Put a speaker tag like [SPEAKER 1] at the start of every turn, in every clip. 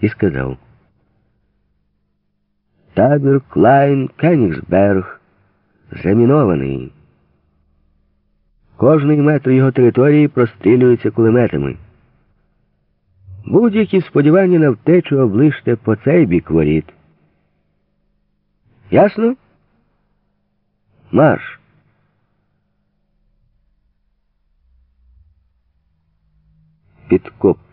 [SPEAKER 1] і сказав. Табір Клайн Кенігсберг замінований. Кожний метр його території прострілюється кулеметами. Будь-які сподівання на втечу оближте по цей бік воріт. Ясно? Марш. Підкоп.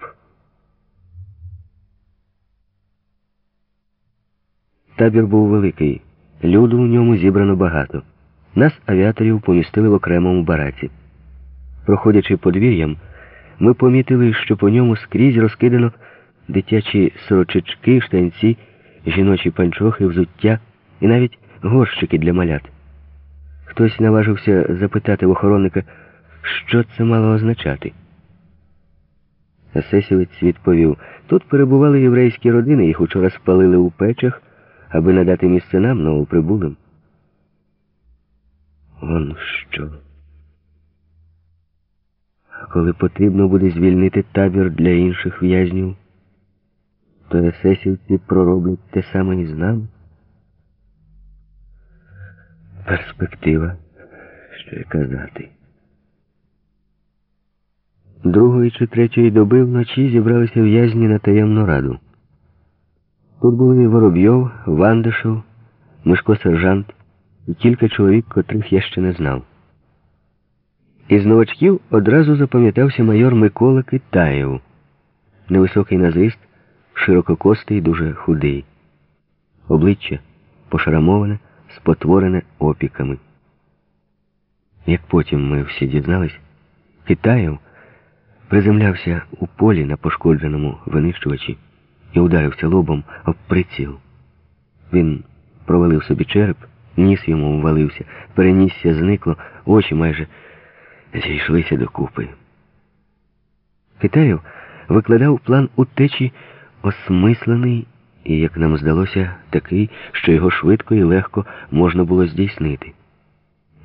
[SPEAKER 1] Табір був великий. Люду в ньому зібрано багато. Нас, авіаторів, помістили в окремому бараці. Проходячи подвір'ям, ми помітили, що по ньому скрізь розкидано дитячі сорочечки, штанці, жіночі панчохи, взуття і навіть горщики для малят. Хтось наважився запитати в охоронника, що це мало означати. Есесівець відповів, тут перебували єврейські родини, їх учора спалили у печах, аби надати місце нам новоприбулим. Он що? А коли потрібно буде звільнити табір для інших в'язнів, то есесівці пророблять те саме і з нами. Перспектива, що й казати. Другої чи третьої доби вночі зібралися в'язні на таємну раду. Тут були Воробйов, Вандишев, Мишко сержант і кілька чоловік, котрих я ще не знав. Із новачків одразу запам'ятався майор Микола Китаєв, невисокий на зріст, ширококостий, дуже худий. Обличчя пошарамоване, спотворене опіками. Як потім ми всі дізнались, Китаєв приземлявся у полі на пошкодженому винищувачі і ударився лобом об приціл. Він провалив собі череп, ніс йому ввалився, перенісся, зникло, очі майже зійшлися докупи. Китаєв викладав план утечі осмислений і, як нам здалося, такий, що його швидко і легко можна було здійснити.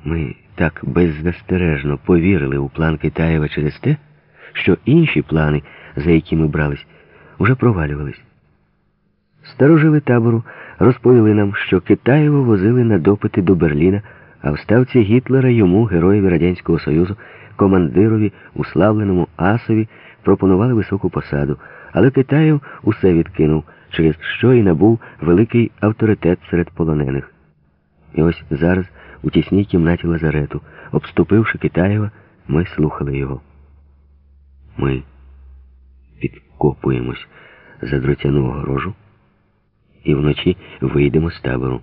[SPEAKER 1] Ми так беззастережно повірили у план Китаєва через те, що інші плани, за які ми брались, уже провалювались. Старожили табору розповіли нам, що Китаєва возили на допити до Берліна, а в ставці Гітлера йому, героєві Радянського Союзу, командирові, уславленому Асові, пропонували високу посаду, але Китаєв усе відкинув, через що і набув великий авторитет серед полонених. І ось зараз, у тісній кімнаті Лазарету, обступивши Китаєва, ми слухали його. Ми підкопуємось за дротяну огорожу і вночі вийдемо з табору.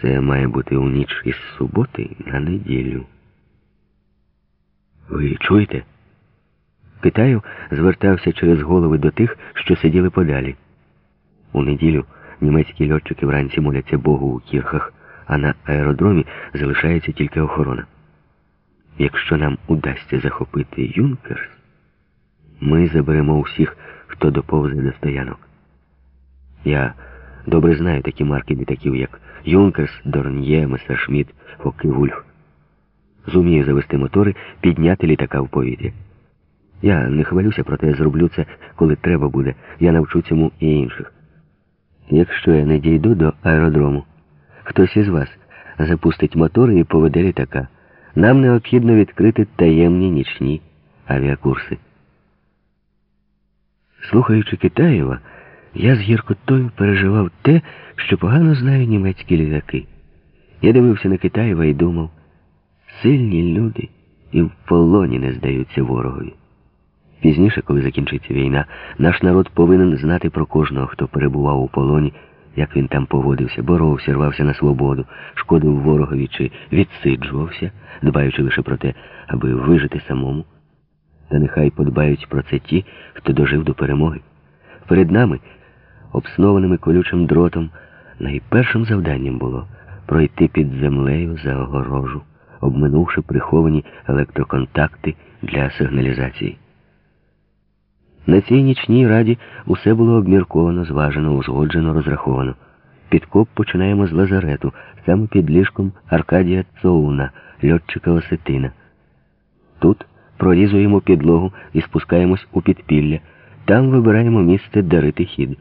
[SPEAKER 1] Це має бути у ніч із суботи на неділю. Ви чуєте? Китаю звертався через голови до тих, що сиділи подалі. У неділю німецькі льотчики вранці моляться Богу у кірхах, а на аеродромі залишається тільки охорона. Якщо нам удасться захопити Юнкерс, ми заберемо усіх, хто доповзе до стоянок. Я добре знаю такі марки літаків, як Юнкерс, Дорньє, Мессершмітт, Фоки Вульф. Зумію завести мотори, підняти літака в повітря. Я не хвалюся, проте зроблю це, коли треба буде. Я навчу цьому і інших. Якщо я не дійду до аеродрому, хтось із вас запустить мотори і поведе літака. Нам необхідно відкрити таємні нічні авіакурси. Слухаючи Китаєва, я з гіркотою переживав те, що погано знаю німецькі літаки. Я дивився на Китаєва і думав, сильні люди і в полоні не здаються ворогові. Пізніше, коли закінчиться війна, наш народ повинен знати про кожного, хто перебував у полоні, як він там поводився, боровся, рвався на свободу, шкодив ворогові чи відсиджувався, дбаючи лише про те, аби вижити самому. Та нехай подбають про це ті, хто дожив до перемоги. Перед нами обснованими колючим дротом, найпершим завданням було пройти під землею за огорожу, обминувши приховані електроконтакти для сигналізації. На цій нічній раді усе було обмірковано, зважено, узгоджено, розраховано. Підкоп починаємо з лазарету, саме під ліжком Аркадія Цоуна, льотчика Осетина. Тут прорізуємо підлогу і спускаємось у підпілля там вибираємо місце дарити хід.